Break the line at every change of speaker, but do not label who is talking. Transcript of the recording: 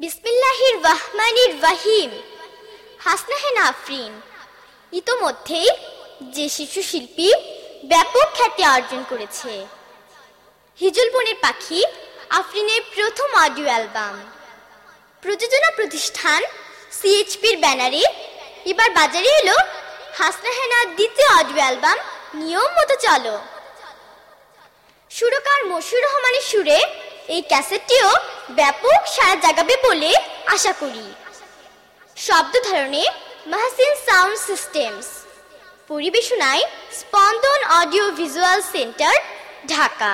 বিসমিল্লাহির রহমানির রহিম। হাসনা হেনা আফরিন ইতোমধ্যেই যে শিশু শিল্পী ব্যাপক খ্যাতি অর্জন করেছে। হিজুল বনের পাখি আফরিনের প্রথম অডিও অ্যালবাম। প্রযোজনা প্রতিষ্ঠান সিএইচপির ব্যানারে এবার বাজারে এলো হাসনা হেনার দ্বিতীয় অডিও অ্যালবাম নিয়ম মতো চলো। সুরকার মশিউর রহমানের সুরে এই ক্যাসেটটিও ব্যাপক সাড়া জাগাবে বলে আশা করি। শব্দ ধারণে মাহসিন সাউন্ড সিস্টেমস। পরিবেশনায় Spandan audio visual centre, Dhaka.